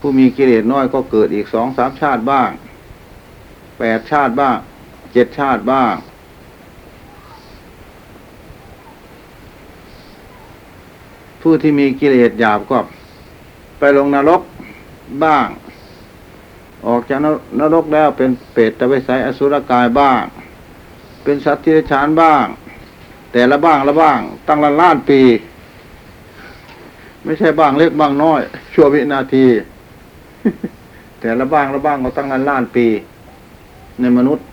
ผู้มีกิเลสน้อยก็เกิดอีกสองสามชาติบ้างแปดชาติบ้างเจ็ดชาติบ้าง ผู้ที่มีกิเลสหยาบก็ ไปลงนรกบ้าง ออกจากนรกแล้วเป็นเปรตตะไวสัยอสุรกายบ้าง เป็นสัตว์ที่ฉานบ้าง แต่ละบ้างละบ้าง ตั้งละล้านปี ไม่ใช่บ้างเล็กบ้างน้อย ชั่ววินาที แต่ละบ้างละบ้างก็ตั้งละล้านปี ในมนุษย์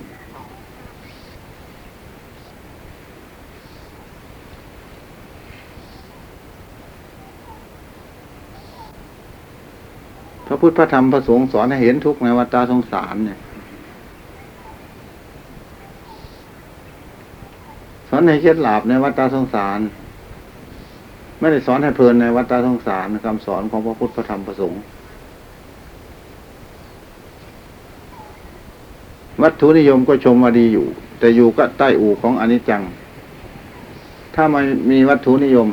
พระพุทธพระธรรมพระสงฆ์สอนให้เห็นทุกข์ในวัฏฏะสงสารเนี่ยสอนให้เคล็ดลับในวัฏฏะสงสารไม่ได้สอนให้เพลินในวัฏฏะสงสารคำสอนของพระพุทธพระธรรมพระสงฆ์ วัตถุนิยมก็ชมว่าดีอยู่ แต่อยู่ก็ใต้อู่ของอนิจจัง ถ้าไม่มีวัตถุนิยม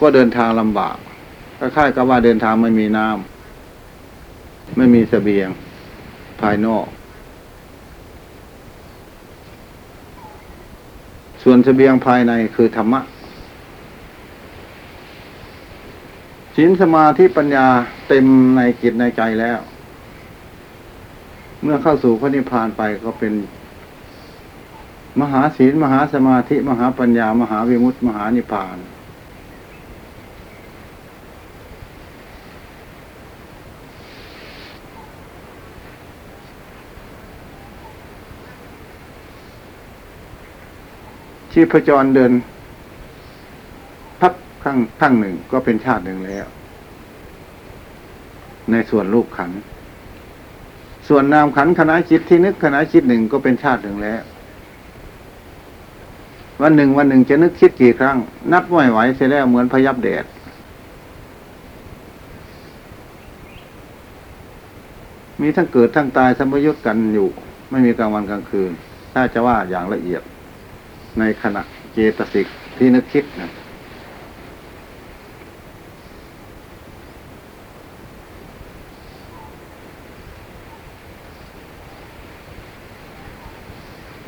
ก็เดินทางลำบากคล้ายๆกับว่าเดินทางไม่มีน้ำไม่มีเสบียง ภายนอก ส่วนเสบียงภายในคือธรรมะศีลสมาธิปัญญาเต็มในจิตในใจแล้ว เมื่อเข้าสู่พระนิพพานไปก็เป็นมหาศีลมหาสมาธิมหาปัญญา มหาวิมุตติ มหานิพพาน ชีพจรเดิน พับข้างข้างหนึ่งก็เป็นชาติหนึ่งแล้ว ในส่วนรูปขันธ์ ส่วนนามขันคณะจิตที่นึกคณะจิตหนึ่งก็เป็นชาติหนึ่งแล้ว วันหนึ่งวันหนึ่งจะนึกคิดกี่ครั้ง นับไม่ไหวเสียแล้วเหมือนพยับแดด มีทั้งเกิดทั้งตายสมยุทธ์กันอยู่ ไม่มีกลางวันกลางคืน ถ้าจะว่าอย่างละเอียดในขณะเจตสิกที่นึกคิดนะ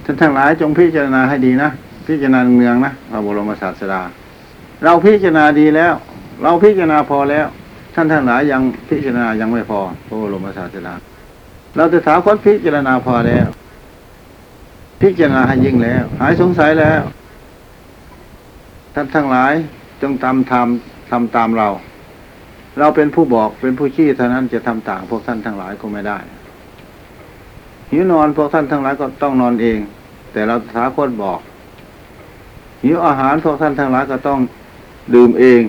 ท่านทั้งหลายจงพิจารณาให้ดีนะ พิจารณาเนืองนะพระบรมศาสดา เราพิจารณาดีแล้ว เราพิจารณาพอแล้ว ท่านทั้งหลายยังพิจารณายังไม่พอพระบรมศาสดา เราจะถามคนพิจารณาพอแล้ว พิจารณาให้ยิ่งแล้ว หายสงสัยแล้ว ท่านทั้งหลายจงทำทำทำตามเรา เราเป็นผู้บอกเป็นผู้ชี้เท่านั้นจะทำต่างพวกท่านทั้งหลายก็ไม่ได้ หิวนอนพวกท่านทั้งหลายก็ต้องนอนเอง แต่เราถาคตบอกหิวอาหารพวกท่านทั้งหลายก็ต้องดื่มเอง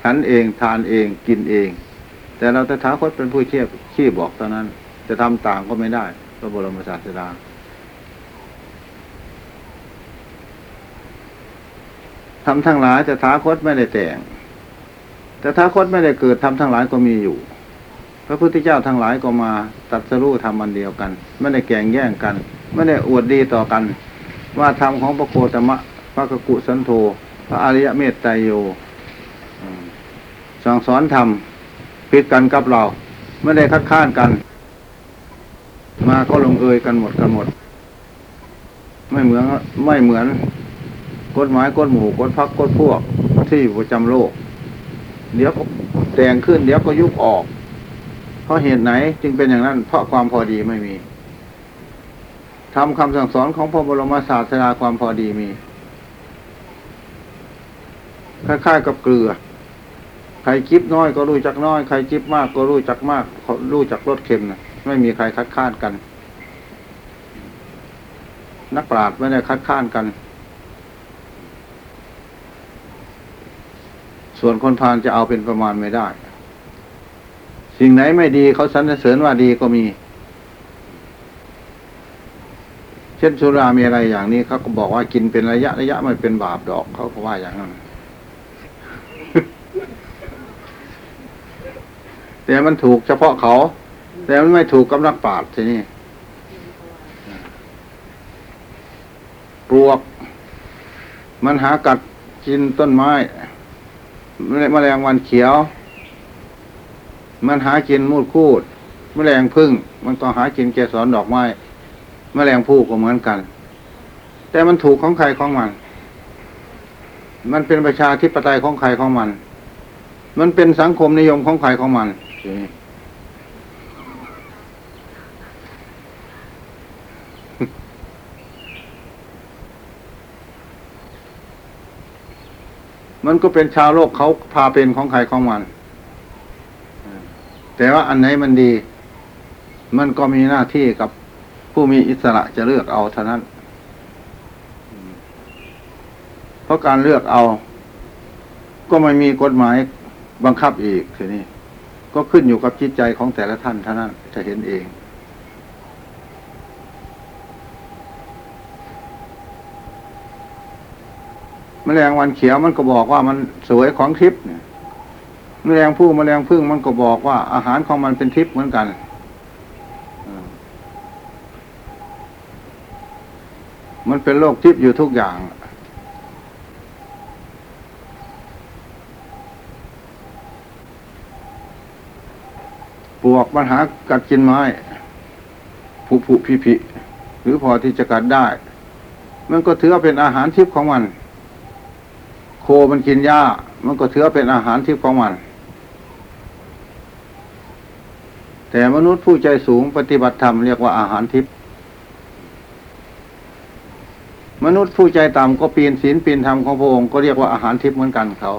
ฉันเองทานเองกินเอง แต่เราตถาคตเป็นผู้เชี่ยชี้บอกเท่านั้น จะทำต่างก็ไม่ได้พระบรมศาสดาทำทั้งหลายแต่ท้าคตไม่ได้แต่ง แต่ท้าคตไม่ได้เกิดทำทั้งหลายก็มีอยู่ พระพุทธเจ้าทั้งหลายก็มาตัดสรู้ทำอันเดียวกัน ไม่ได้แก่งแย่งกัน ไม่ได้อวดดีต่อกัน ว่าธรรมของพระโคตมะ พระกกุสันโธพระอริยเมตไตรโยสั่งสอนธรรมผิดกันกับเรา ไม่ได้คัดค้านกัน มาก็ลงเอยกันหมดกันหมด ไม่เหมือนไม่เหมือนกฎหมายกฎหมู่กฎพักกฎพวกที่ประจำโลก เดี๋ยวก็แต่งขึ้นเดี๋ยวก็ยุบออก เพราะเหตุไหนจึงเป็นอย่างนั้น เพราะความพอดีไม่มีทำคำสั่งสอนของพระบรมศาสดาความพอดีมีคล้ายๆกับเกลือ ใครจิบน้อยก็รู้จักน้อย ใครจิบมากก็รู้จักมากรู้จักรสเค็มนะไม่มีใครคัดค้านกัน นักปราชญ์ไม่ได้คัดค้านกัน ส่วนคนพาลจะเอาเป็นประมาณไม่ได้ สิ่งไหนไม่ดีเขาสรรเสริญว่าดีก็มี เช่นสุรามีอะไรอย่างนี้เขาก็บอกว่ากินเป็นระยะระยะไม่เป็นบาปดอกเขาก็ว่าอย่างนั้นแต่มันถูกเฉพาะเขา แต่มันไม่ถูกกับนักปราชญ์ทีนี้ปลวก มันหากัดกินต้นไม้แมลงวันเขียว มันหากินมูดคูดแมลงพึ่ง มันก็หากินเกสรดอกไม้แมลงผู้ก็เหมือนกัน แต่มันถูกของใครของมัน มันเป็นประชาธิปไตยของใครของมัน มันเป็นสังคมนิยมของใครของมันมันก็เป็นชาวโลกเขาพาเป็นของใครของมัน แต่ว่าอันไหนมันดี มันก็มีหน้าที่กับผู้มีอิสระจะเลือกเอาเท่านั้น เพราะการเลือกเอา ก็ไม่มีกฎหมายบังคับอีกทีนี้ก็ขึ้นอยู่กับจิตใจของแต่ละท่านเท่านั้นจะเห็นเอง แมลงวันเขียวมันก็บอกว่ามันสวยของทิพย์เนี่ย แมลงผู้แมลงพึ่งมันก็บอกว่า อาหารของมันเป็นทิพย์เหมือนกันมันเป็นโลกทิพย์อยู่ทุกอย่าง ปวกปัญหากัดกินไม้ผุผุพิพิหรือพอที่จะกัดได้ มันก็ถือว่าเป็นอาหารทิพย์ของมัน โคมันกินหญ้า มันก็ถือว่าเป็นอาหารทิพย์ของมัน แต่มนุษย์ผู้ใจสูงปฏิบัติธรรมเรียกว่าอาหารทิพย์มนุษย์ผู้ใจต่ำก็ปีนศีลปีนธรรมของพระองค์ก็เรียกว่าอาหารทิพย์เหมือนกันเขา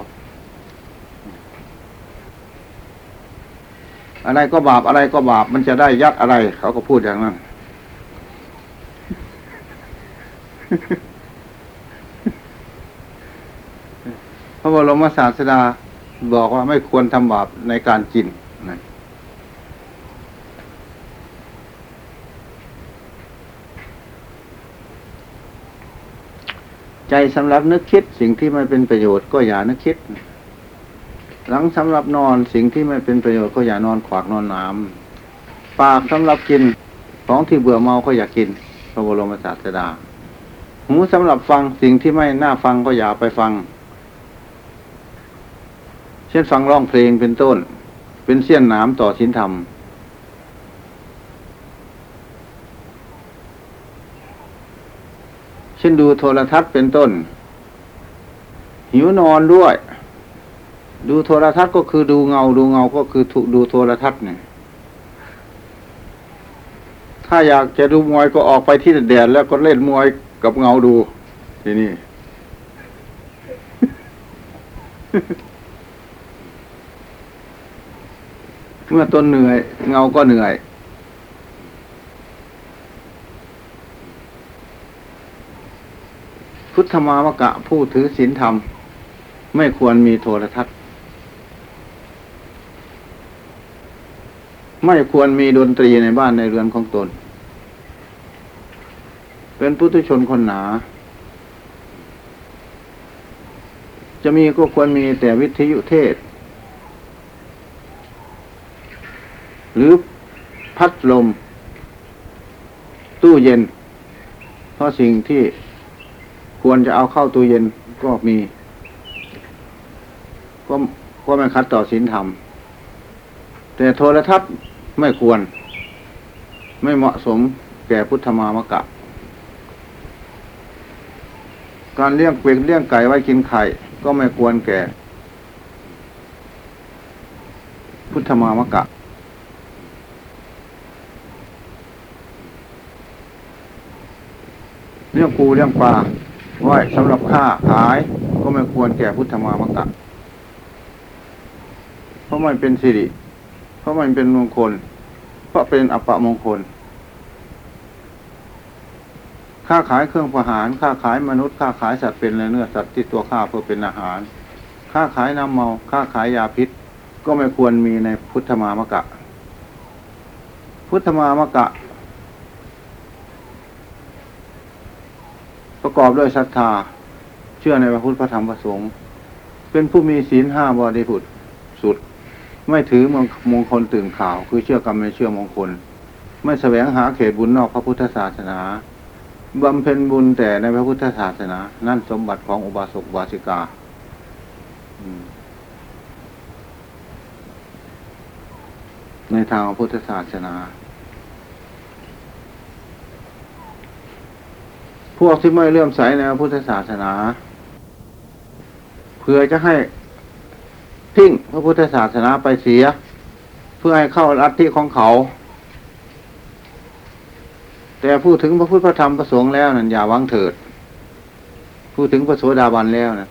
อะไรก็บาปอะไรก็บาปมันจะได้ยัดอะไร เขาก็พูดอย่างนั้นพระบรมศาสดาบอกว่าไม่ควรทำบาปในการกินนะ ใจสำหรับนึกคิดสิ่งที่ไม่เป็นประโยชน์ก็อย่านึกคิด หลังสำหรับนอนสิ่งที่ไม่เป็นประโยชน์ก็อย่านอนขวากนอนน้ำปากสำหรับกินของที่เบื่อเมาก็อย่ากินพระบรมศาสดาหูสำหรับฟังสิ่งที่ไม่น่าฟังก็อย่าไปฟัง เช่นฟังร้องเพลงเป็นต้น เป็นเสี้ยนหน้ำต่อศีลธรรม ช่นดูโทรทัศน์เป็นต้น หิวนอนด้วย ดูโทรทัศน์ก็คือดูเงา ดูเงาก็คือถูกดูโทรทัศน์เนี่ย ถ้าอยากจะดูมวยก็ออกไปที่แดดแล้วก็เล่นมวยกับเงาดู ทีนี่ เมื่อต้นเหนื่อย เงาก็เหนื่อย พุทธมามกะผู้ถือศีลธรรม ไม่ควรมีโทรทัศน์ ไม่ควรมีดนตรีในบ้านในเรือนของตน เป็นพุทุชนคนหนา จะมีก็ควรมีแต่วิทยุเทศ หรือพัดลม ตู้เย็น เพราะสิ่งที่ ควรจะเอาเข้าตู้เย็นก็มีก็ก็ไม่คัดต่อศีลธรรม แต่โทรทัศน์ไม่ควร ไม่เหมาะสมแก่พุทธมามกะ การเลี้ยงเป็ดเลี้ยงไก่ไว้กินไข่ ก็ไม่ควรแก่ พุทธมามกะเลี้ยงปูเลี้ยงปลา ไว้สำหรับค่าขายก็ไม่ควรแก่พุทธมามกะ เพราะมันเป็นสิริ เพราะมันเป็นมงคล เพราะเป็นอัปปมงคลค่าขายเครื่องประหารค่าขายมนุษย์ค่าขายสัตว์เป็นเนื้อสัตว์ที่ตัวข้าเพื่อเป็นอาหารค่าขายน้ำเมาค่าขายยาพิษ ก็ไม่ควรมีในพุทธมามกะ พุทธมามกะ ประกอบด้วยศรัทธา เชื่อในพระพุทธพระธรรมพระสงฆ์เป็นผู้มีศีลห้าบริสุทธิ์สุด ไม่ถือมงมงคลตื่นข่าว คือเชื่อกรรมไม่เชื่อมงคล ไม่แสวงหาเขตบุญนอกพระพุทธศาสนาบำเพ็ญบุญแต่ในพระพุทธศาสนา นั่นสมบัติของอุบาสกบาสิกาในทางพระพุทธศาสนา วกที่ไม่เลื่อมใสในพระพุทธศาสนาเพื่อจะให้ทิ้งพระพุทธศาสนาไปเสีย เพื่อให้เข้าลัทธิของเขา แต่พูดถึงพระพุทธพระธรรมพระสงฆ์แล้วนั่นอย่าวังเถิด พูดถึงพระโสดาบันแล้วนะ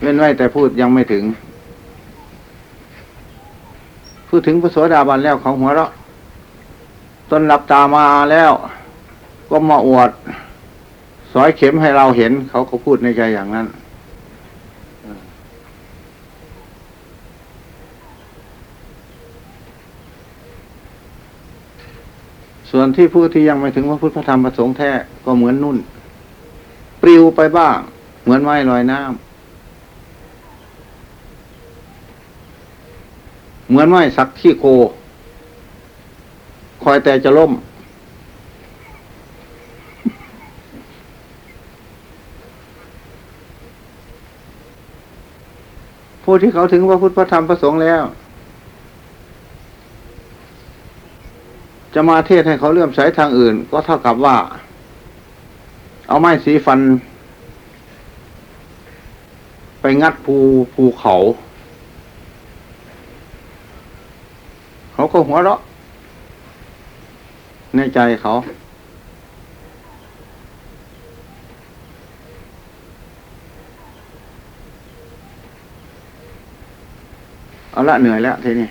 เว้นไว้แต่พูดยังไม่ถึง พูดถึงพระโสดาบันแล้วเขาหัวเราะตนหลับตามาแล้ว ก็มาอวดสอยเข็มให้เราเห็น เขาก็พูดในใจอย่างนั้นส่วนที่ผู้ที่ยังไม่ถึงพระพุทธธรรมพระสงฆ์แท้ก็เหมือนนุ่น ปลิวไปบ้าง เหมือนไม้ลอยน้ำเหมือนไม้สักที่โค คอยแต่จะล่ม ผู้ที่เขาถึงพระพุทธพระธรรมพระสงฆ์แล้ว จะมาเทศให้เขาเลื่อมใสทางอื่น ก็เท่ากับว่า เอาไม้สีฟัน ไปงัดภูภูเขา เขาก็หัวเราะในใจเขา เอาละเหนื่อยแล้วทีนี้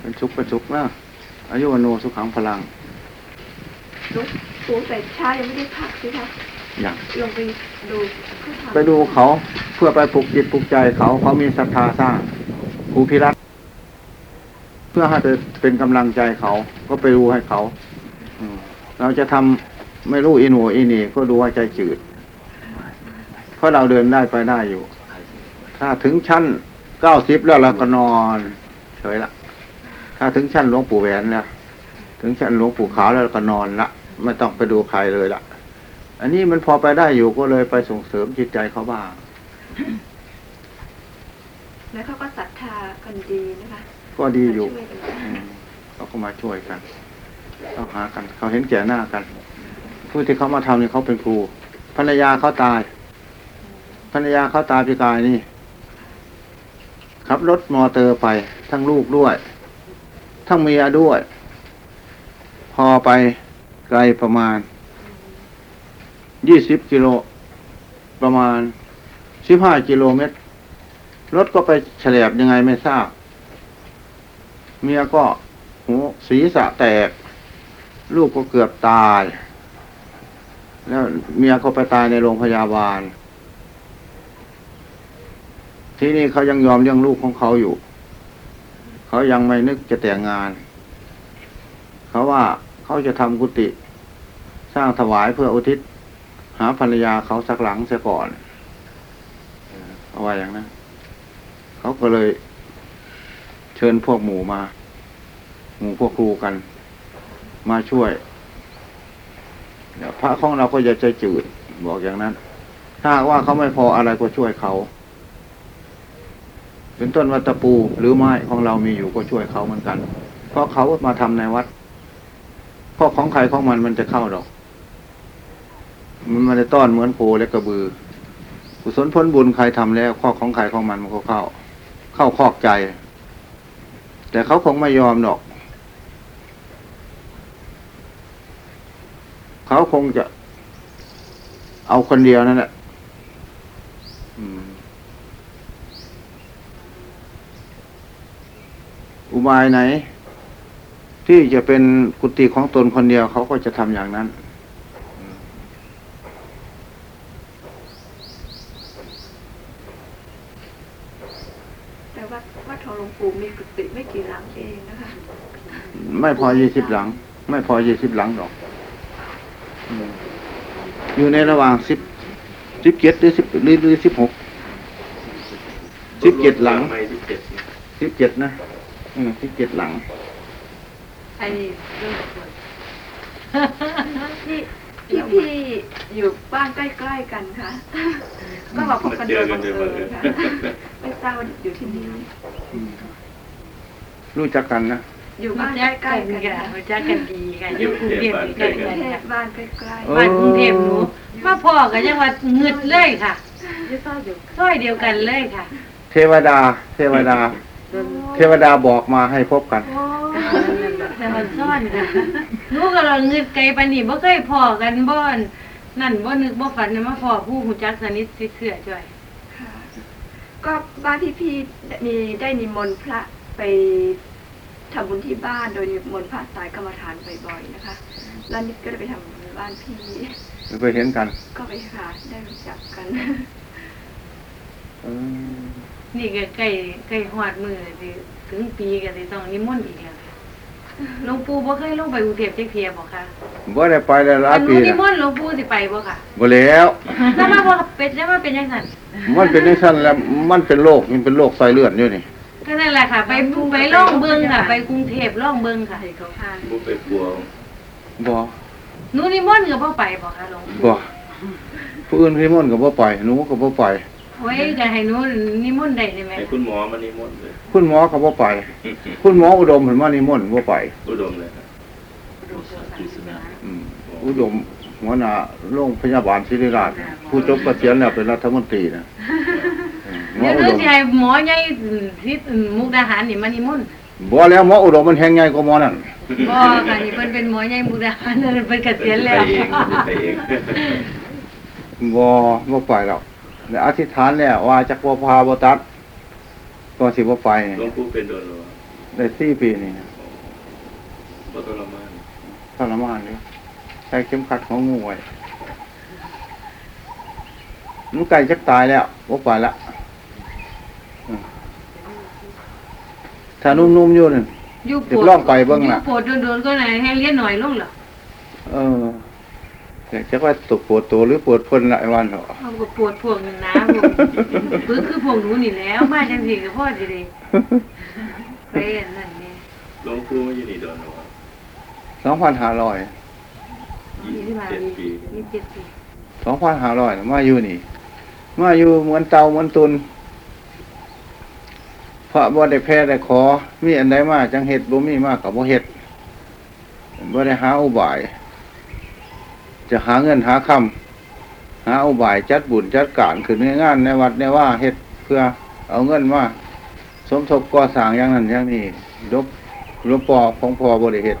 เป็นชุกเป็นชุกนะอายุวโนสุขังพลังลูกปูแต่เช้ายังไม่ได้พักสิคะอย่างลงไปดูเขาทำไปดูเขาเพื่อไปปลุกจิตปลุกใจเขาเขามีศรัทธาสร้างครูพิรัตน์เพื่อให้เป็นกำลังใจเขา ก็ไปดูให้เขาอืมเราจะทำไม่รู้อินหัวอินี่ก็ดูว่าใจจืดเพราะเราเดินได้ไปได้อยู่ ถ้าถึงชั้น เก้าสิบแล้วเราก็นอน เฉยละถ้าถึงชั้นหลวงปู่แหวนแล้วถึงชั้นหลวงปู่ขาวแล้วก็นอนละไม่ต้องไปดูใครเลยละอันนี้มันพอไปได้อยู่ก็เลยไปส่งเสริมจิตใจเขาบ้างแล้วเขาก็ศรัทธากันดีนะคะก็ดีอยู่มาช่วยกันอืมเขาก็มาช่วยกันเขาหากัน เขาเห็นแก่หน้ากัน ผู้ที่เขามาทำนี่เขาเป็นครูภรรยาเขาตายภรรยาเขาตายปีกายนี่ ขับรถมอเตอร์ไปทั้งลูกด้วย ทั้งเมียด้วย พอไปไกลประมาณยี่สิบกิโล ประมาณสิบห้ากิโลเมตร รถก็ไปเฉลบยังไงไม่ทราบ เมียก็หูศีรษะแตก ลูกก็เกือบตาย แล้วเมียก็ไปตายในโรงพยาบาล ที่นี่เขายังยอมเลี้ยงลูกของเขาอยู่ เขายังไม่นึกจะแต่งงาน เขาว่าเขาจะทำกุฏิสร้างถวายเพื่ออุทิศ หาภรรยาเขาสักหลังเสียก่อนเอาไว้อย่างนั้นเขาก็เลยเชิญพวกหมู่มา หมู่พวกครูกัน มาช่วยพระของเราก็จะใจจืดบอกอย่างนั้น ถ้าว่าเขาไม่พออะไรก็ช่วยเขา เป็นต้นวัตปูหรือไม้ของเรามีอยู่ก็ช่วยเขาเหมือนกัน เพราะเขามาทำในวัดเพราะของใครของมันมันจะเข้าดอกมันมันจะต้อนเหมือนโพและกระบือกุศลพ้นบุญใครทำแล้วข้อของใครของมันมันก็เข้า เข้าคอกใจ แต่เขาคงไม่ยอมหรอก เขาคงจะเอาคนเดียวนั่นแหละอืม อุบายไหน ที่จะเป็นกุฏิของตนคนเดียวเขาก็จะทำอย่างนั้น แต่ว่าวัดทองหลวงปู่มีกุฏิไม่กี่หลังเองนะคะ ไม่พอยี่สิบหลัง ไม่พอยี่สิบหลังหรอกอืมอยู่ในระหว่างสิบสิบเจ็ดหรือสิบหรือหรือสิบหกสิบเจ็ดหลังไม่สิบเจ็ดนะสิบเจ็ดนะ อืมสิบเจ็ดหลังไอ้เรื่องคนที่พี่พี่อยู่บ้านใกล้ๆกันค่ะ ก็มาพบกันโดยบังเอิญค่ะไม่ทราบว่าอยู่ที่นี่รู้จักกันนะอยู่บ้านรู้ใกจัล้กกันๆกันค่ะค่ะรู้จักกันดีค่ะอยู่กรุงเทพอยู่ใกล้กรุกังนเทพค่ะบ้านใกล้บ้านกรุงเทพหนูมาพ่อกันยังว่าเงึดเลยค่ะๆยี่ซ้ออยู่ซอยเดียวกันเลยค่ะ เทวดา เทวดา เทวดาบอกมาให้พบกันโอ้แต่มันซ่อนค่ะหนูก็เราเงึดไกลปานนี้บ่เคยพ่อกันบ่อนนั่นบ่นึกบ่ฝันนะมาพ่อผู้หูจักสนิทสิเสือจ้อยค่ะ ก็บ้านที่พี่มีได้นิมนต์พระไปทำบุญที่บ้านโดยนิมนต์พระสายกรรมฐานบ่อยๆนะคะ แล้วนิดก็ได้ไปทำบุญบ้านพี่ไปเห็นกัน ก็ไปหาได้รู้จักกันเออ นี่ก็ใกล้ใกล้ฮอดมื้อสิถึงปีก็สิต้องนิมนต์อีกแล้วค่ะหลวงปู่บ่เคยลงไปกรุงเทพจักเที่ยบ่ค่ะบ่ได้ไปได้หลาอัยนปีนู้นนินะมนต์หลวงปู่สิไปบ่ค่ะบ่แล้ว แล้วมาบ่เป็นแล้วมาเป็นจังซั่นมันเป็นในสั้นแล้วมันเป็นโรคมันเป็นโรคไตเลือดอยู่นี่ก็นั่นแหละค่ะ ไปไปล่องเบิ่งค่ะ ไปกรุงเทพล่องเบิ่งค่ะเขาพาบุไปกลัวบ่หนูนิมนต์ก็บ่ไปบ่ค่ะหลวงปู่บ่ผู้อื่นที่มนต์ก็บ่ไปหนูก็บ่ไป โอ้ยจะให้หนูนิมนต์ได้ได้ไหมให้คุณหมอมานิมนต์เลย คุณหมอก็บ่ไป คุณหมออุดมเห็นว่านิมนต์บ่ไปอุดมเลยครับอืมอุดมหัวหน้าโรงพยาบาลศิริราช ผู้จบเกษียณแล้วเป็นรัฐมนตรีนะอืมหมอเดี๋ยวหนูอุดมสิให้หมอใหญ่ที่มุกดาหารนี่มานิมนต์บ่แล้วหมออุดมมันแฮงใหญ่กว่าหมอนั่นบ่ค่ะนี่เพิ่นเป็นหมอใหญ่มุกดาหารนั่นเพิ่นเกษียณแล้ว ไปเองไปเองบ่บ่ไปหรอกแล้ว อธิษฐานแล้วว่าจักบ่พาบ่ตัดก็สิบ่ไปหลวงปู่เป็นโดนหรอได้สี่ปีนี่นะบ่ทรมานทรมานอยู่ใช้เข็มขัดของงูไว้หนูไก่จักตายแล้วบ่ไปละอืมถ้านุ่มๆอยู่นั่นอยู่เดี๋ยวลองไปเบิ่งน่ะอยู่โปรดโดนๆก็ไหนให้เรียนหน่อยลงเหรอเอออยาก จะว่าตกปวดตัวหรือปวดคนหลายวันเหรอเอาก็ปวดพวกนึงนะพวกเพิ่นคือพวกหนูนี่แหล้วมาจังซี่ก็พอสิได้ไปอันนั้นแหนี่หลวงปู่มาอยู่นี่โดนหรอสองพันห้าร้อยยี่สิบเจ็ดปียี่สิบเจ็ดปีสองพันห้าร้อยมาอยู่นี่ มาอยู่เหมือนเตาเหมือนตุนพระบ่ได้แพ้ได้ขอ มีอันใดมาจังเฮ็ดบ่มีมากกับบ่เฮ็ดบ่ได้หาอุบาย จะหาเงินหาคำหาอุบายจัดบุญจัดการขึ้นในงานในวัดในว่าเฮ็ดเพื่อเอาเงินมาสมทบก่อสร้างอย่างนั้นอย่างนี้ลบลบปอของพอบริเฮ็ด